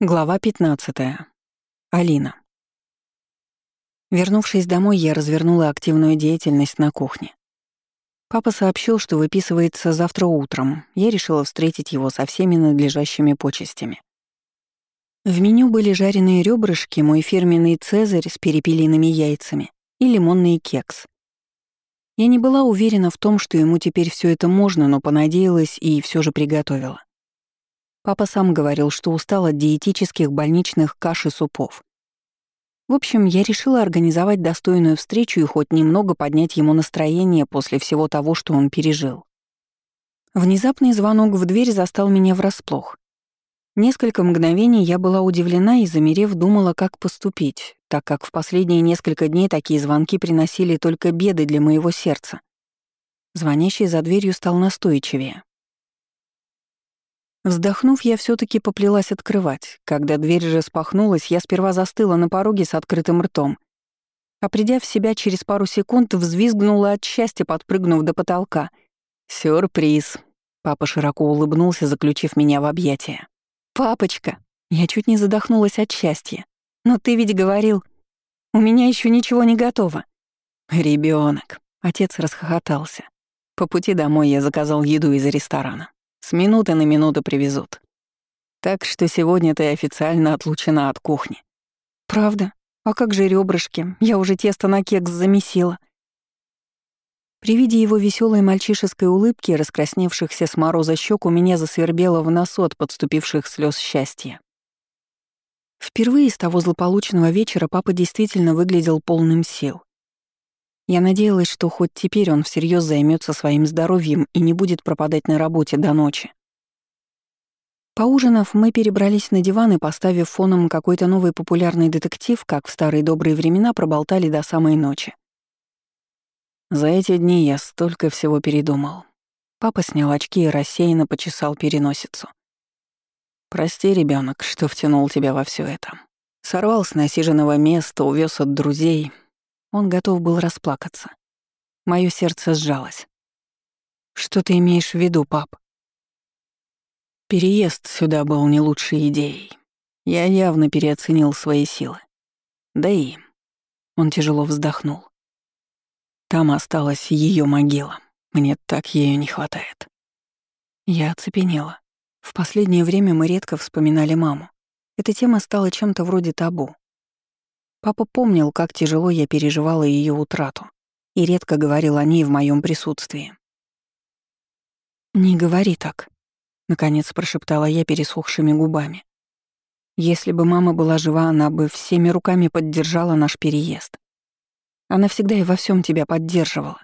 Глава 15. Алина. Вернувшись домой, я развернула активную деятельность на кухне. Папа сообщил, что выписывается завтра утром. Я решила встретить его со всеми надлежащими почестями. В меню были жареные ребрышки, мой фирменный цезарь с перепелиными яйцами и лимонный кекс. Я не была уверена в том, что ему теперь все это можно, но понадеялась и все же приготовила. Папа сам говорил, что устал от диетических больничных каш и супов. В общем, я решила организовать достойную встречу и хоть немного поднять ему настроение после всего того, что он пережил. Внезапный звонок в дверь застал меня врасплох. Несколько мгновений я была удивлена и, замерев, думала, как поступить, так как в последние несколько дней такие звонки приносили только беды для моего сердца. Звонящий за дверью стал настойчивее. Вздохнув, я все таки поплелась открывать. Когда дверь же спахнулась, я сперва застыла на пороге с открытым ртом. А придя в себя через пару секунд, взвизгнула от счастья, подпрыгнув до потолка. «Сюрприз!» Папа широко улыбнулся, заключив меня в объятия. «Папочка!» Я чуть не задохнулась от счастья. «Но ты ведь говорил, у меня еще ничего не готово». Ребенок. Отец расхохотался. По пути домой я заказал еду из ресторана. С минуты на минуту привезут. Так что сегодня ты официально отлучена от кухни. Правда? А как же ребрышки? Я уже тесто на кекс замесила. При виде его веселой мальчишеской улыбки, раскрасневшихся с мороза щек, у меня засвербело в носу от подступивших слез счастья. Впервые с того злополучного вечера папа действительно выглядел полным сил. Я надеялась, что хоть теперь он всерьез займется своим здоровьем и не будет пропадать на работе до ночи. Поужинав, мы перебрались на диван и, поставив фоном какой-то новый популярный детектив, как в старые добрые времена, проболтали до самой ночи. За эти дни я столько всего передумал. Папа снял очки и рассеянно почесал переносицу. «Прости, ребенок, что втянул тебя во все это. Сорвал с насиженного места, увез от друзей, он готов был расплакаться. Моё сердце сжалось. «Что ты имеешь в виду, пап?» Переезд сюда был не лучшей идеей. Я явно переоценил свои силы. Да и... Он тяжело вздохнул. Там осталась ее могила. Мне так ее не хватает. Я оцепенела. В последнее время мы редко вспоминали маму. Эта тема стала чем-то вроде табу. Папа помнил, как тяжело я переживала ее утрату, и редко говорил о ней в моем присутствии. «Не говори так», — наконец прошептала я пересохшими губами. «Если бы мама была жива, она бы всеми руками поддержала наш переезд. Она всегда и во всем тебя поддерживала».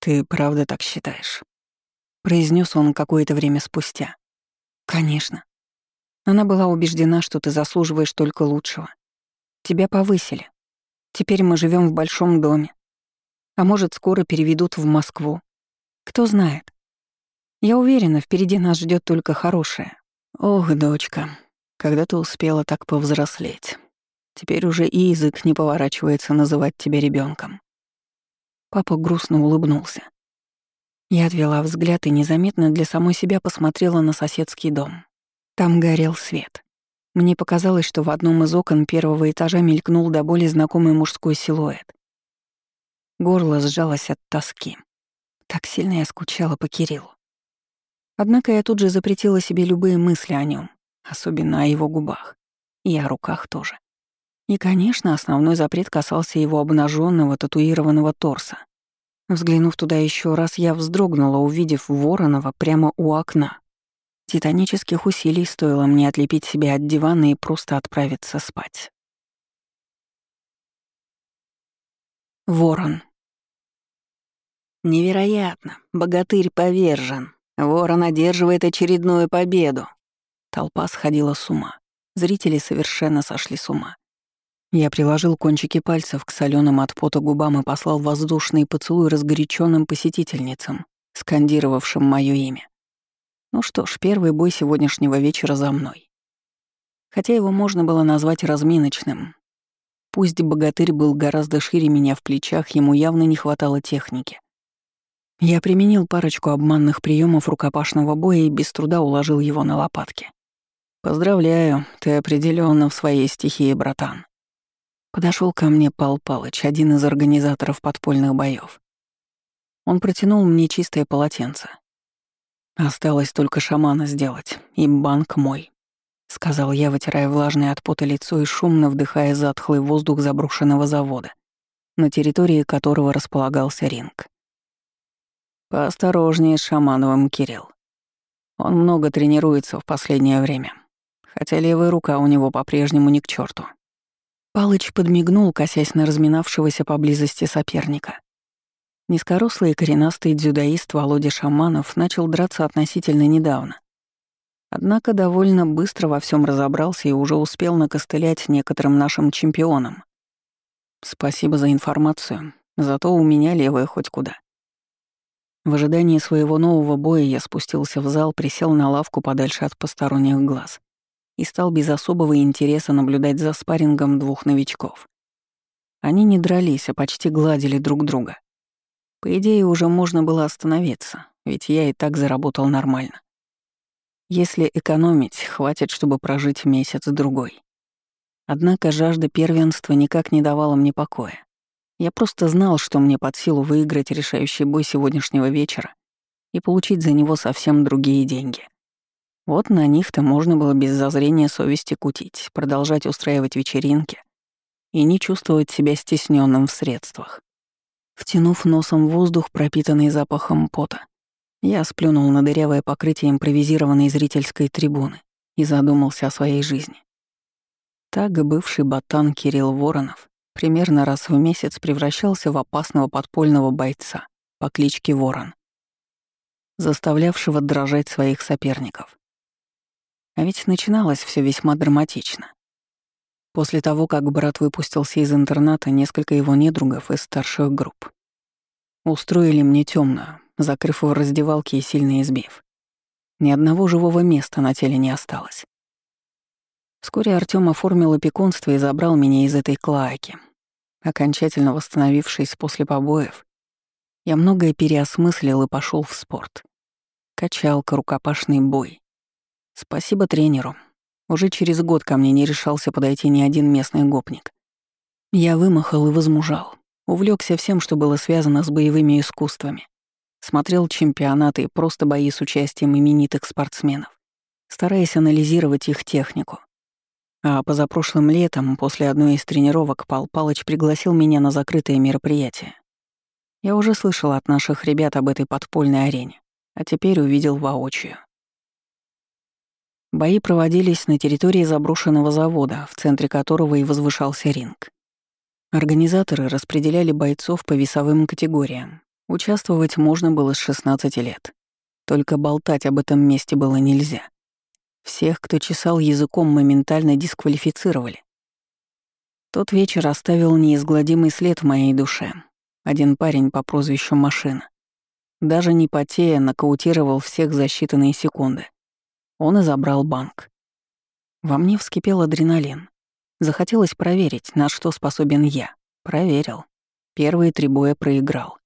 «Ты правда так считаешь?» — произнес он какое-то время спустя. «Конечно. Она была убеждена, что ты заслуживаешь только лучшего. Тебя повысили. Теперь мы живем в большом доме. А может, скоро переведут в Москву. Кто знает. Я уверена, впереди нас ждет только хорошее. Ох, дочка, когда ты успела так повзрослеть. Теперь уже и язык не поворачивается называть тебя ребенком. Папа грустно улыбнулся. Я отвела взгляд и незаметно для самой себя посмотрела на соседский дом. Там горел свет. Мне показалось, что в одном из окон первого этажа мелькнул до боли знакомый мужской силуэт. Горло сжалось от тоски. Так сильно я скучала по Кириллу. Однако я тут же запретила себе любые мысли о нем, особенно о его губах. И о руках тоже. И, конечно, основной запрет касался его обнаженного татуированного торса. Взглянув туда еще раз, я вздрогнула, увидев Воронова прямо у окна. Титанических усилий стоило мне отлепить себя от дивана и просто отправиться спать. Ворон. Невероятно. Богатырь повержен. Ворон одерживает очередную победу. Толпа сходила с ума. Зрители совершенно сошли с ума. Я приложил кончики пальцев к соленым от пота губам и послал воздушный поцелуй разгоряченным посетительницам, скандировавшим мое имя. Ну что ж, первый бой сегодняшнего вечера за мной. Хотя его можно было назвать разминочным. Пусть богатырь был гораздо шире меня в плечах, ему явно не хватало техники. Я применил парочку обманных приемов рукопашного боя и без труда уложил его на лопатки. «Поздравляю, ты определенно в своей стихии, братан». Подошел ко мне Пал Палыч, один из организаторов подпольных боев. Он протянул мне чистое полотенце. Осталось только шамана сделать, и банк мой, сказал я, вытирая влажное от пота лицо и шумно вдыхая затхлый воздух заброшенного завода, на территории которого располагался ринг. Поосторожнее с Шамановым, Кирилл. Он много тренируется в последнее время, хотя левая рука у него по-прежнему не к черту. Палыч подмигнул, косясь на разминавшегося поблизости соперника. Низкорослый и коренастый дзюдоист Володя Шаманов начал драться относительно недавно. Однако довольно быстро во всем разобрался и уже успел накостылять некоторым нашим чемпионам. Спасибо за информацию, зато у меня левая хоть куда. В ожидании своего нового боя я спустился в зал, присел на лавку подальше от посторонних глаз и стал без особого интереса наблюдать за спаррингом двух новичков. Они не дрались, а почти гладили друг друга. По идее, уже можно было остановиться, ведь я и так заработал нормально. Если экономить, хватит, чтобы прожить месяц-другой. Однако жажда первенства никак не давала мне покоя. Я просто знал, что мне под силу выиграть решающий бой сегодняшнего вечера и получить за него совсем другие деньги. Вот на них-то можно было без зазрения совести кутить, продолжать устраивать вечеринки и не чувствовать себя стесненным в средствах. Втянув носом воздух, пропитанный запахом пота, я сплюнул на дырявое покрытие импровизированной зрительской трибуны и задумался о своей жизни. Так бывший ботан Кирилл Воронов примерно раз в месяц превращался в опасного подпольного бойца по кличке Ворон, заставлявшего дрожать своих соперников. А ведь начиналось все весьма драматично. После того, как брат выпустился из интерната, несколько его недругов из старших групп устроили мне темную, закрыв в раздевалке и сильно избив. Ни одного живого места на теле не осталось. Вскоре Артём оформил опекунство и забрал меня из этой клаки. Окончательно восстановившись после побоев, я многое переосмыслил и пошел в спорт. Качалка, рукопашный бой. Спасибо тренеру, уже через год ко мне не решался подойти ни один местный гопник. Я вымахал и возмужал. Увлекся всем, что было связано с боевыми искусствами. Смотрел чемпионаты и просто бои с участием именитых спортсменов, стараясь анализировать их технику. А позапрошлым летом, после одной из тренировок, Пал Палыч пригласил меня на закрытое мероприятие. Я уже слышал от наших ребят об этой подпольной арене, а теперь увидел воочию. Бои проводились на территории заброшенного завода, в центре которого и возвышался ринг. Организаторы распределяли бойцов по весовым категориям. Участвовать можно было с 16 лет. Только болтать об этом месте было нельзя. Всех, кто чесал языком, моментально дисквалифицировали. Тот вечер оставил неизгладимый след в моей душе. Один парень по прозвищу Машина. Даже не потея, нокаутировал всех за считанные секунды. Он и забрал банк. Во мне вскипел адреналин. Захотелось проверить, на что способен я. Проверил. Первые три боя проиграл.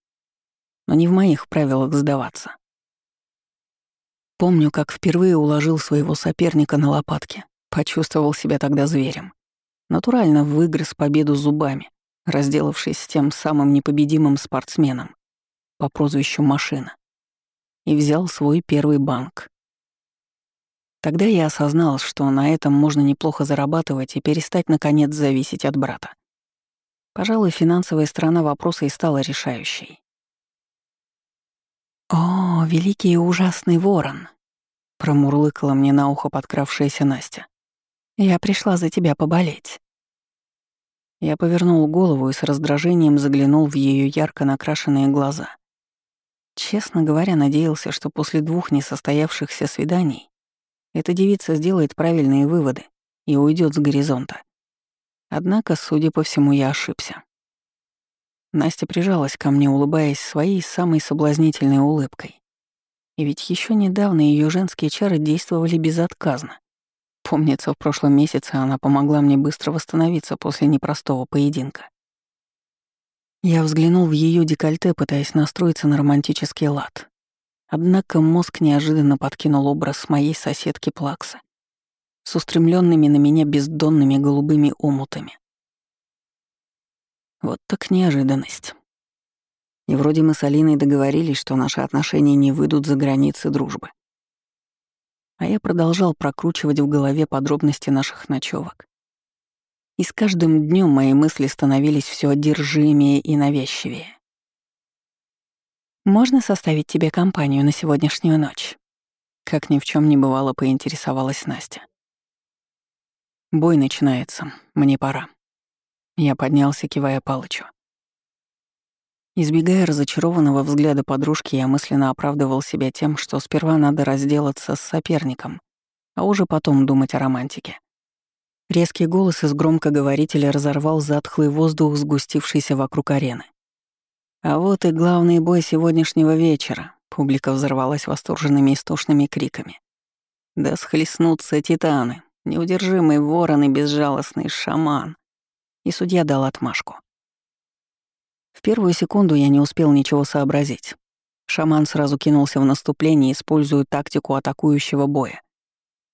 Но не в моих правилах сдаваться. Помню, как впервые уложил своего соперника на лопатки. Почувствовал себя тогда зверем. Натурально выгрыз победу зубами, разделавшись с тем самым непобедимым спортсменом по прозвищу Машина. И взял свой первый банк. Тогда я осознал, что на этом можно неплохо зарабатывать и перестать, наконец, зависеть от брата. Пожалуй, финансовая сторона вопроса и стала решающей. «О, великий и ужасный ворон!» — промурлыкала мне на ухо подкравшаяся Настя. «Я пришла за тебя поболеть». Я повернул голову и с раздражением заглянул в ее ярко накрашенные глаза. Честно говоря, надеялся, что после двух несостоявшихся свиданий эта девица сделает правильные выводы и уйдет с горизонта. Однако, судя по всему, я ошибся. Настя прижалась ко мне, улыбаясь своей самой соблазнительной улыбкой. И ведь еще недавно ее женские чары действовали безотказно. Помнится, в прошлом месяце она помогла мне быстро восстановиться после непростого поединка. Я взглянул в ее декольте, пытаясь настроиться на романтический лад. Однако мозг неожиданно подкинул образ моей соседки Плакса. с устремленными на меня бездонными голубыми омутами. Вот так неожиданность. И вроде мы с Алиной договорились, что наши отношения не выйдут за границы дружбы. А я продолжал прокручивать в голове подробности наших ночевок. И с каждым днем мои мысли становились все одержимее и навязчивее. «Можно составить тебе компанию на сегодняшнюю ночь?» Как ни в чем не бывало, поинтересовалась Настя. «Бой начинается. Мне пора». Я поднялся, кивая Палычу. Избегая разочарованного взгляда подружки, я мысленно оправдывал себя тем, что сперва надо разделаться с соперником, а уже потом думать о романтике. Резкий голос из громкоговорителя разорвал затхлый воздух, сгустившийся вокруг арены. А вот и главный бой сегодняшнего вечера. Публика взорвалась восторженными истошными криками. Да схлестнутся титаны, неудержимый ворон и безжалостный шаман. И судья дал отмашку. В первую секунду я не успел ничего сообразить. Шаман сразу кинулся в наступление, используя тактику атакующего боя.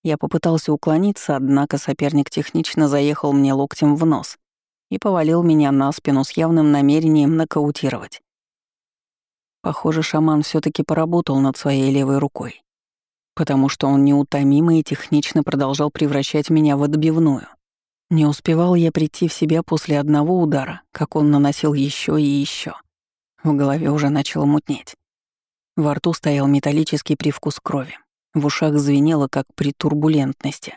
Я попытался уклониться, однако соперник технично заехал мне локтем в нос и повалил меня на спину с явным намерением нокаутировать. Похоже, шаман все таки поработал над своей левой рукой, потому что он неутомимо и технично продолжал превращать меня в отбивную. Не успевал я прийти в себя после одного удара, как он наносил еще и еще. В голове уже начало мутнеть. Во рту стоял металлический привкус крови. В ушах звенело, как при турбулентности.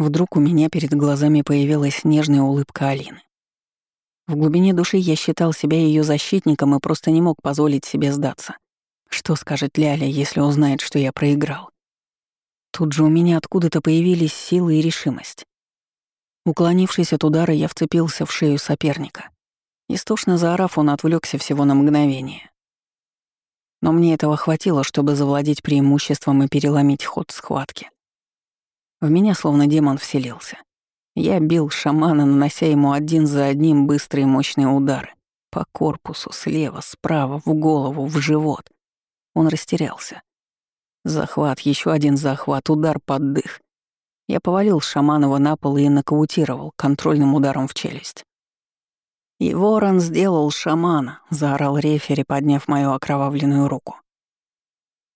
Вдруг у меня перед глазами появилась нежная улыбка Алины. В глубине души я считал себя ее защитником и просто не мог позволить себе сдаться. Что скажет Ляля, если узнает, что я проиграл? Тут же у меня откуда-то появились силы и решимость. Уклонившись от удара, я вцепился в шею соперника. Истошно заорав, он отвлекся всего на мгновение. Но мне этого хватило, чтобы завладеть преимуществом и переломить ход схватки. В меня словно демон вселился. Я бил шамана, нанося ему один за одним быстрые мощные удары. По корпусу, слева, справа, в голову, в живот. Он растерялся. Захват, еще один захват, удар под дых. Я повалил Шаманова на пол и нокаутировал контрольным ударом в челюсть. «И ворон сделал шамана», — заорал рефери, подняв мою окровавленную руку.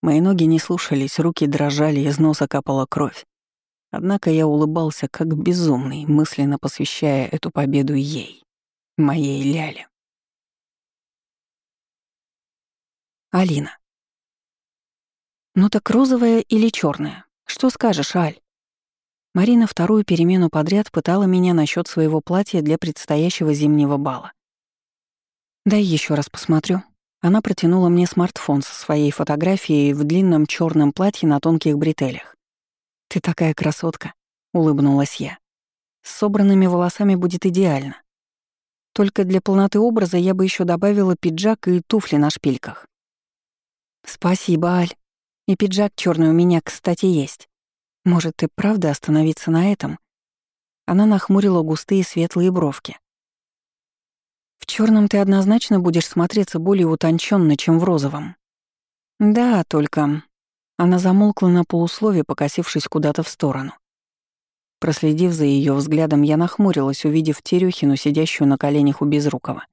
Мои ноги не слушались, руки дрожали, из носа капала кровь. Однако я улыбался как безумный, мысленно посвящая эту победу ей, моей Ляле. Алина. «Ну так розовая или черная? Что скажешь, Аль?» Марина вторую перемену подряд пытала меня насчет своего платья для предстоящего зимнего бала. «Дай еще раз посмотрю». Она протянула мне смартфон со своей фотографией в длинном черном платье на тонких бретелях. «Ты такая красотка», — улыбнулась я. «С собранными волосами будет идеально. Только для полноты образа я бы еще добавила пиджак и туфли на шпильках». «Спасибо, Аль. И пиджак черный у меня, кстати, есть. Может, и правда остановиться на этом? Она нахмурила густые светлые бровки. В черном ты однозначно будешь смотреться более утонченно, чем в розовом. Да, только... Она замолкла на полуслове, покосившись куда-то в сторону. Проследив за ее взглядом, я нахмурилась, увидев Терехину, сидящую на коленях у Безрукова.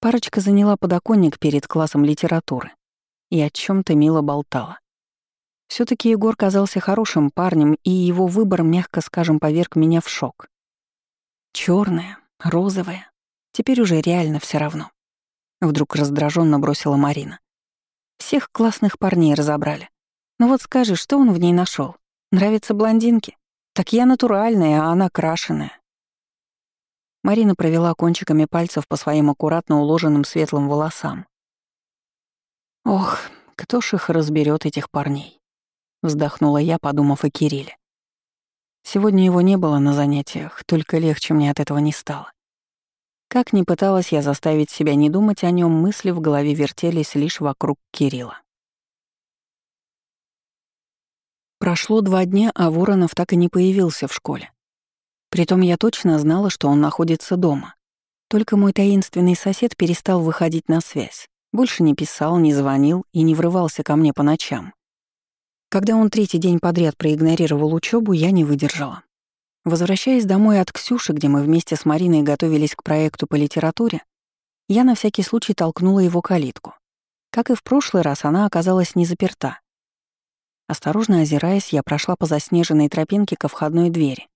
Парочка заняла подоконник перед классом литературы и о чем то мило болтала все таки Егор казался хорошим парнем, и его выбор, мягко скажем, поверг меня в шок. Черная, розовая. Теперь уже реально все равно. Вдруг раздраженно бросила Марина. Всех классных парней разобрали. Ну вот скажи, что он в ней нашел? Нравятся блондинки? Так я натуральная, а она крашеная. Марина провела кончиками пальцев по своим аккуратно уложенным светлым волосам. Ох, кто ж их разберет этих парней? Вздохнула я, подумав о Кирилле. Сегодня его не было на занятиях, только легче мне от этого не стало. Как ни пыталась я заставить себя не думать о нем, мысли в голове вертелись лишь вокруг Кирилла. Прошло два дня, а Воронов так и не появился в школе. Притом я точно знала, что он находится дома. Только мой таинственный сосед перестал выходить на связь. Больше не писал, не звонил и не врывался ко мне по ночам. Когда он третий день подряд проигнорировал учебу, я не выдержала. Возвращаясь домой от Ксюши, где мы вместе с Мариной готовились к проекту по литературе, я на всякий случай толкнула его калитку. Как и в прошлый раз, она оказалась не заперта. Осторожно озираясь, я прошла по заснеженной тропинке ко входной двери.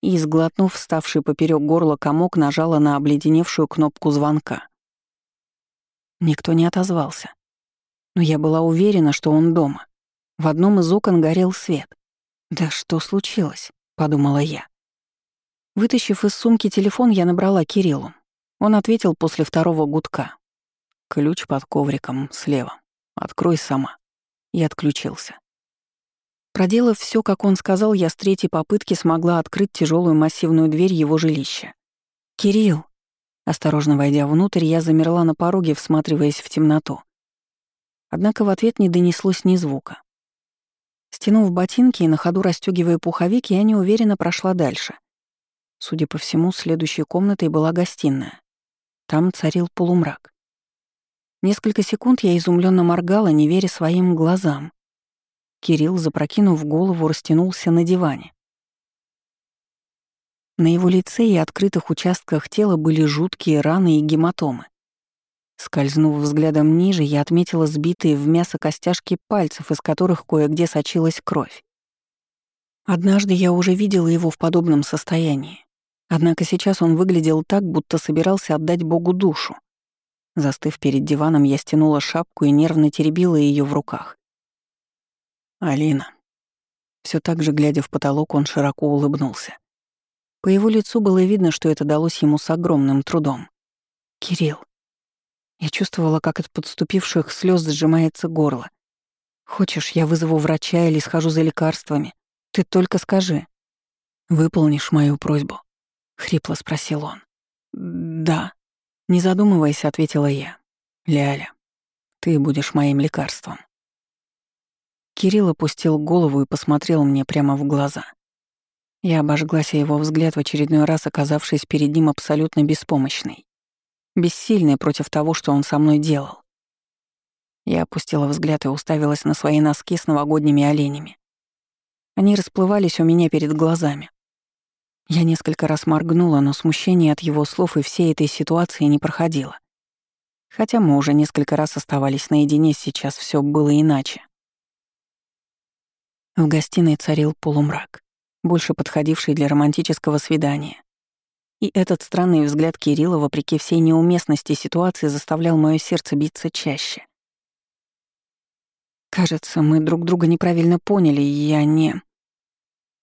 И, сглотнув вставший поперек горла комок, нажала на обледеневшую кнопку звонка. Никто не отозвался. Но я была уверена, что он дома. В одном из окон горел свет. «Да что случилось?» — подумала я. Вытащив из сумки телефон, я набрала Кириллу. Он ответил после второго гудка. «Ключ под ковриком, слева. Открой сама» и отключился. Проделав все, как он сказал, я с третьей попытки смогла открыть тяжелую массивную дверь его жилища. «Кирилл!» Осторожно войдя внутрь, я замерла на пороге, всматриваясь в темноту. Однако в ответ не донеслось ни звука. Стянув ботинки и на ходу расстёгивая пуховик, я неуверенно прошла дальше. Судя по всему, следующей комнатой была гостиная. Там царил полумрак. Несколько секунд я изумленно моргала, не веря своим глазам. Кирилл, запрокинув голову, растянулся на диване. На его лице и открытых участках тела были жуткие раны и гематомы. Скользнув взглядом ниже, я отметила сбитые в мясо костяшки пальцев, из которых кое-где сочилась кровь. Однажды я уже видела его в подобном состоянии. Однако сейчас он выглядел так, будто собирался отдать Богу душу. Застыв перед диваном, я стянула шапку и нервно теребила ее в руках. «Алина». Все так же, глядя в потолок, он широко улыбнулся. По его лицу было видно, что это далось ему с огромным трудом. «Кирилл». Я чувствовала, как от подступивших слез сжимается горло. «Хочешь, я вызову врача или схожу за лекарствами? Ты только скажи». «Выполнишь мою просьбу?» — хрипло спросил он. «Да», не задумываясь, ответила я. «Ляля, ты будешь моим лекарством». Кирилл опустил голову и посмотрел мне прямо в глаза. Я обожглась о его взгляд в очередной раз, оказавшись перед ним абсолютно беспомощной. Бессильной против того, что он со мной делал. Я опустила взгляд и уставилась на свои носки с новогодними оленями. Они расплывались у меня перед глазами. Я несколько раз моргнула, но смущение от его слов и всей этой ситуации не проходило. Хотя мы уже несколько раз оставались наедине, сейчас все было иначе. В гостиной царил полумрак, больше подходивший для романтического свидания. И этот странный взгляд Кирилла, вопреки всей неуместности ситуации, заставлял мое сердце биться чаще. Кажется, мы друг друга неправильно поняли, и я не...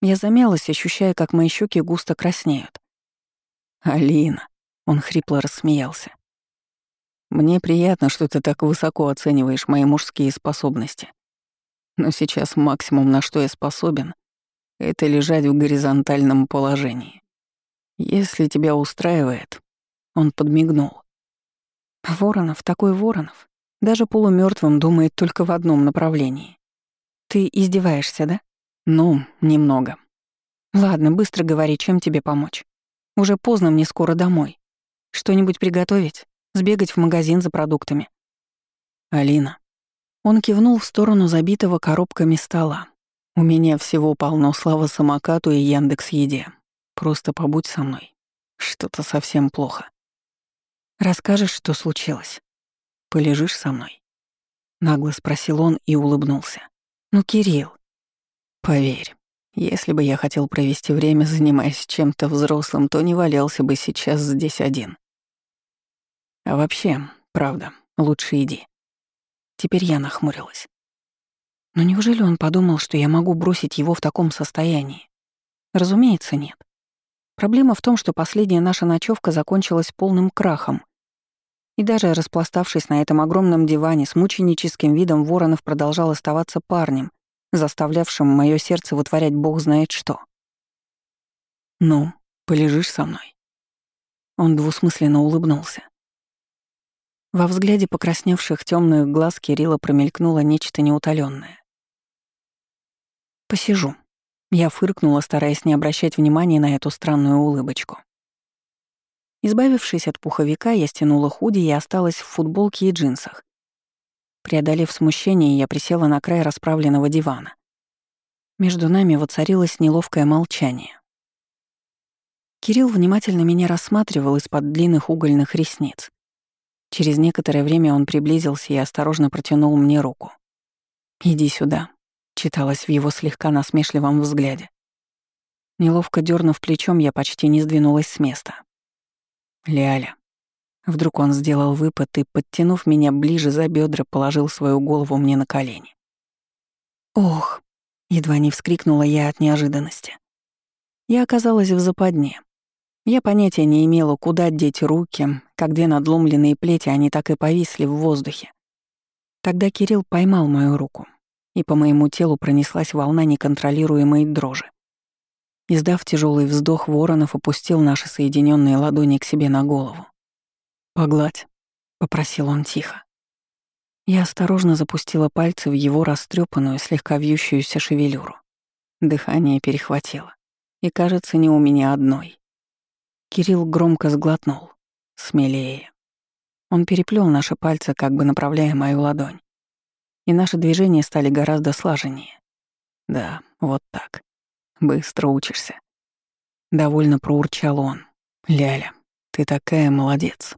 Я замялась, ощущая, как мои щеки густо краснеют. «Алина», — он хрипло рассмеялся. «Мне приятно, что ты так высоко оцениваешь мои мужские способности. Но сейчас максимум, на что я способен, это лежать в горизонтальном положении. Если тебя устраивает...» Он подмигнул. «Воронов, такой Воронов. Даже полумертвым думает только в одном направлении. Ты издеваешься, да?» «Ну, немного». «Ладно, быстро говори, чем тебе помочь. Уже поздно, мне скоро домой. Что-нибудь приготовить? Сбегать в магазин за продуктами?» «Алина». Он кивнул в сторону забитого коробками стола. «У меня всего полно слава самокату и Яндекс Еде. Просто побудь со мной. Что-то совсем плохо. Расскажешь, что случилось? Полежишь со мной?» Нагло спросил он и улыбнулся. «Ну, Кирилл, Поверь, если бы я хотел провести время, занимаясь чем-то взрослым, то не валялся бы сейчас здесь один. А вообще, правда, лучше иди. Теперь я нахмурилась. Но неужели он подумал, что я могу бросить его в таком состоянии? Разумеется, нет. Проблема в том, что последняя наша ночевка закончилась полным крахом. И даже распластавшись на этом огромном диване с мученическим видом, Воронов продолжал оставаться парнем, заставлявшим мое сердце вытворять бог знает что. «Ну, полежишь со мной?» Он двусмысленно улыбнулся. Во взгляде покрасневших темных глаз Кирилла промелькнуло нечто неутоленное. «Посижу». Я фыркнула, стараясь не обращать внимания на эту странную улыбочку. Избавившись от пуховика, я стянула худи и осталась в футболке и джинсах. Преодолев смущение, я присела на край расправленного дивана. Между нами воцарилось неловкое молчание. Кирилл внимательно меня рассматривал из-под длинных угольных ресниц. Через некоторое время он приблизился и осторожно протянул мне руку. «Иди сюда», — читалось в его слегка насмешливом взгляде. Неловко дернув плечом, я почти не сдвинулась с места. «Ляля». Вдруг он сделал выпад и, подтянув меня ближе за бедра, положил свою голову мне на колени. «Ох!» — едва не вскрикнула я от неожиданности. Я оказалась в западне. Я понятия не имела, куда деть руки, как две надломленные плети они так и повисли в воздухе. Тогда Кирилл поймал мою руку, и по моему телу пронеслась волна неконтролируемой дрожи. Издав тяжелый вздох, Воронов опустил наши соединенные ладони к себе на голову. «Погладь», — попросил он тихо. Я осторожно запустила пальцы в его растрепанную, слегка вьющуюся шевелюру. Дыхание перехватило. И, кажется, не у меня одной. Кирилл громко сглотнул. Смелее. Он переплел наши пальцы, как бы направляя мою ладонь. И наши движения стали гораздо слаженнее. Да, вот так. Быстро учишься. Довольно проурчал он. Ляля, ты такая молодец.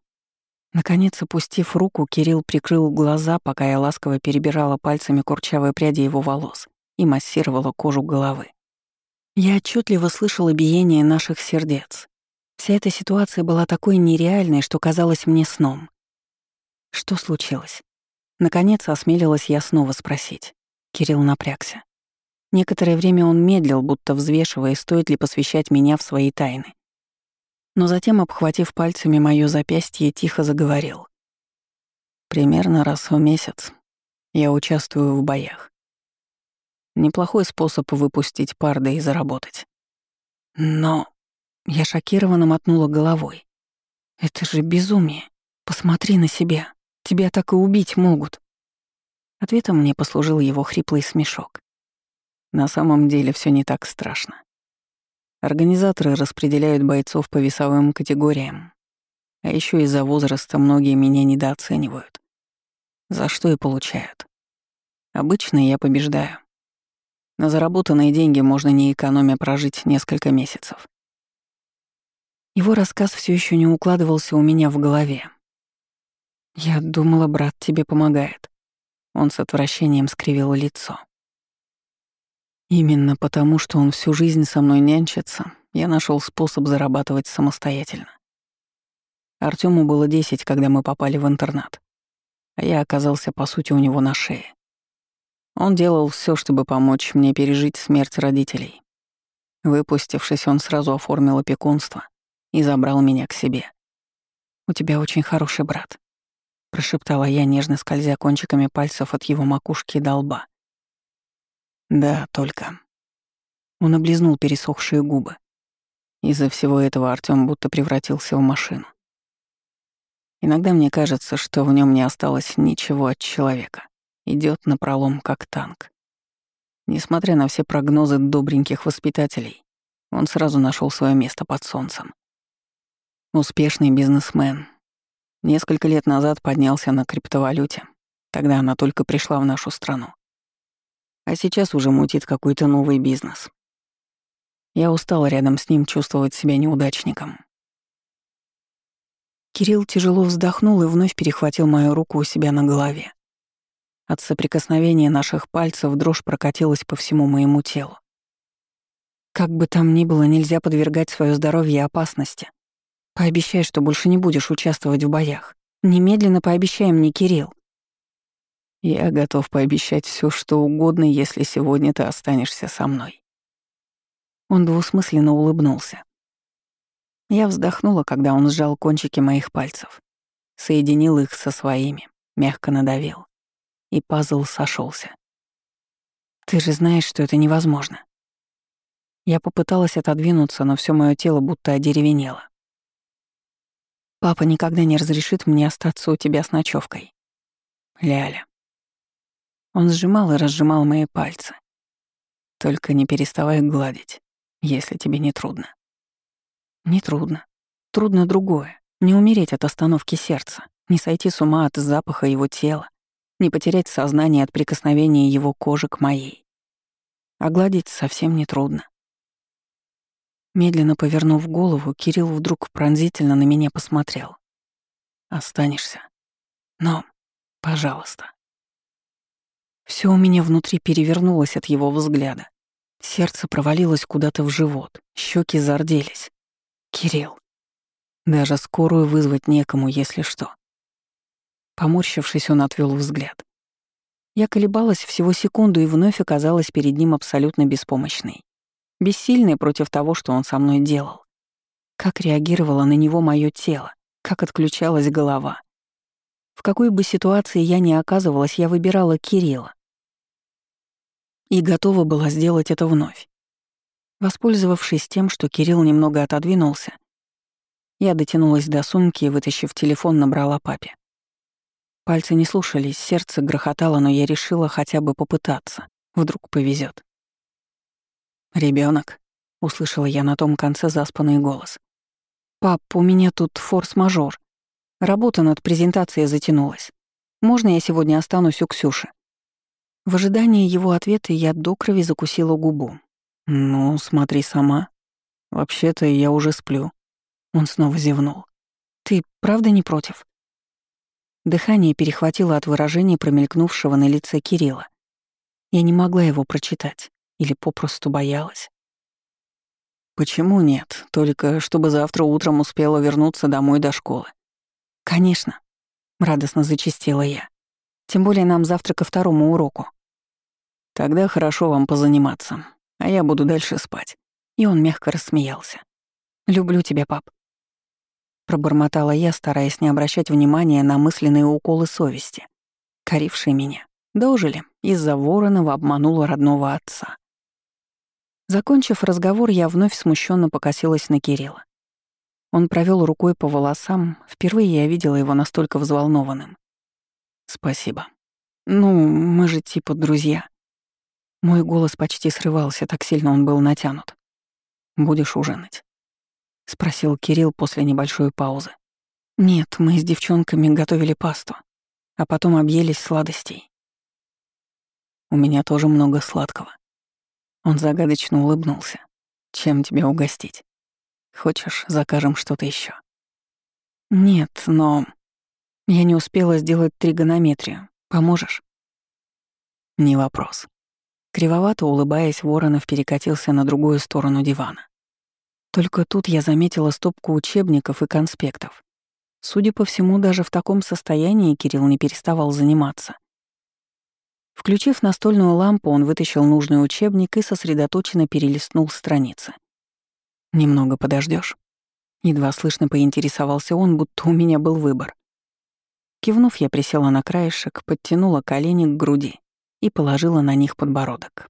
Наконец, опустив руку, Кирилл прикрыл глаза, пока я ласково перебирала пальцами курчавые пряди его волос и массировала кожу головы. Я отчетливо слышала биение наших сердец. Вся эта ситуация была такой нереальной, что казалась мне сном. Что случилось? Наконец осмелилась я снова спросить. Кирилл напрягся. Некоторое время он медлил, будто взвешивая, стоит ли посвящать меня в свои тайны. Но затем, обхватив пальцами моё запястье, тихо заговорил. Примерно раз в месяц я участвую в боях. Неплохой способ выпустить пар да и заработать. Но я шокированно мотнула головой. Это же безумие. Посмотри на себя. Тебя так и убить могут. Ответом мне послужил его хриплый смешок. На самом деле все не так страшно. Организаторы распределяют бойцов по весовым категориям. А еще из-за возраста многие меня недооценивают. За что и получают. Обычно я побеждаю. На заработанные деньги можно не экономя прожить несколько месяцев. Его рассказ все еще не укладывался у меня в голове. «Я думала, брат тебе помогает». Он с отвращением скривил лицо. Именно потому, что он всю жизнь со мной нянчится, я нашел способ зарабатывать самостоятельно. Артему было десять, когда мы попали в интернат, а я оказался, по сути, у него на шее. Он делал все, чтобы помочь мне пережить смерть родителей. Выпустившись, он сразу оформил опекунство и забрал меня к себе. «У тебя очень хороший брат», — прошептала я, нежно скользя кончиками пальцев от его макушки до лба. Да, только. Он облизнул пересохшие губы. Из-за всего этого Артём будто превратился в машину. Иногда мне кажется, что в нем не осталось ничего от человека. Идет на пролом как танк. Несмотря на все прогнозы добреньких воспитателей, он сразу нашел свое место под солнцем. Успешный бизнесмен. Несколько лет назад поднялся на криптовалюте. Тогда она только пришла в нашу страну а сейчас уже мутит какой-то новый бизнес. Я устала рядом с ним чувствовать себя неудачником. Кирилл тяжело вздохнул и вновь перехватил мою руку у себя на голове. От соприкосновения наших пальцев дрожь прокатилась по всему моему телу. Как бы там ни было, нельзя подвергать свое здоровье опасности. Пообещай, что больше не будешь участвовать в боях. Немедленно пообещай мне, Кирилл. Я готов пообещать все, что угодно, если сегодня ты останешься со мной. Он двусмысленно улыбнулся. Я вздохнула, когда он сжал кончики моих пальцев, соединил их со своими, мягко надавил, и пазл сошелся. Ты же знаешь, что это невозможно. Я попыталась отодвинуться, но все мое тело будто одеревенело. Папа никогда не разрешит мне остаться у тебя с ночевкой. Ляля. Он сжимал и разжимал мои пальцы. Только не переставай гладить, если тебе не трудно. Не трудно. Трудно другое. Не умереть от остановки сердца, не сойти с ума от запаха его тела, не потерять сознание от прикосновения его кожи к моей. Огладить совсем нетрудно. Медленно повернув голову, Кирилл вдруг пронзительно на меня посмотрел. «Останешься. Но, пожалуйста». Все у меня внутри перевернулось от его взгляда. Сердце провалилось куда-то в живот, щеки зарделись. «Кирилл, даже скорую вызвать некому, если что». Поморщившись, он отвел взгляд. Я колебалась всего секунду и вновь оказалась перед ним абсолютно беспомощной бессильной против того, что он со мной делал. Как реагировало на него мое тело, как отключалась голова. В какой бы ситуации я ни оказывалась, я выбирала Кирилла. И готова была сделать это вновь. Воспользовавшись тем, что Кирилл немного отодвинулся, я дотянулась до сумки и, вытащив телефон, набрала папе. Пальцы не слушались, сердце грохотало, но я решила хотя бы попытаться. Вдруг повезет. Ребенок, услышала я на том конце заспанный голос. «Пап, у меня тут форс-мажор. Работа над презентацией затянулась. Можно я сегодня останусь у Ксюши?» В ожидании его ответа я до крови закусила губу. «Ну, смотри сама. Вообще-то я уже сплю». Он снова зевнул. «Ты правда не против?» Дыхание перехватило от выражения промелькнувшего на лице Кирилла. Я не могла его прочитать. Или попросту боялась? Почему нет? Только чтобы завтра утром успела вернуться домой до школы. Конечно, радостно зачастила я. Тем более нам завтра ко второму уроку. Тогда хорошо вам позаниматься, а я буду дальше спать. И он мягко рассмеялся. «Люблю тебя, пап». Пробормотала я, стараясь не обращать внимания на мысленные уколы совести, корившие меня. Дожили, из-за ворона обманула родного отца. Закончив разговор, я вновь смущенно покосилась на Кирилла. Он провел рукой по волосам, впервые я видела его настолько взволнованным. «Спасибо. Ну, мы же типа друзья». Мой голос почти срывался, так сильно он был натянут. «Будешь ужинать?» — спросил Кирилл после небольшой паузы. «Нет, мы с девчонками готовили пасту, а потом объелись сладостей. У меня тоже много сладкого. Он загадочно улыбнулся. «Чем тебя угостить? Хочешь, закажем что-то еще? «Нет, но...» Я не успела сделать тригонометрию. Поможешь? Не вопрос. Кривовато улыбаясь, Воронов перекатился на другую сторону дивана. Только тут я заметила стопку учебников и конспектов. Судя по всему, даже в таком состоянии Кирилл не переставал заниматься. Включив настольную лампу, он вытащил нужный учебник и сосредоточенно перелистнул страницы. «Немного подождешь? Едва слышно поинтересовался он, будто у меня был выбор. Кивнув, я присела на краешек, подтянула колени к груди и положила на них подбородок.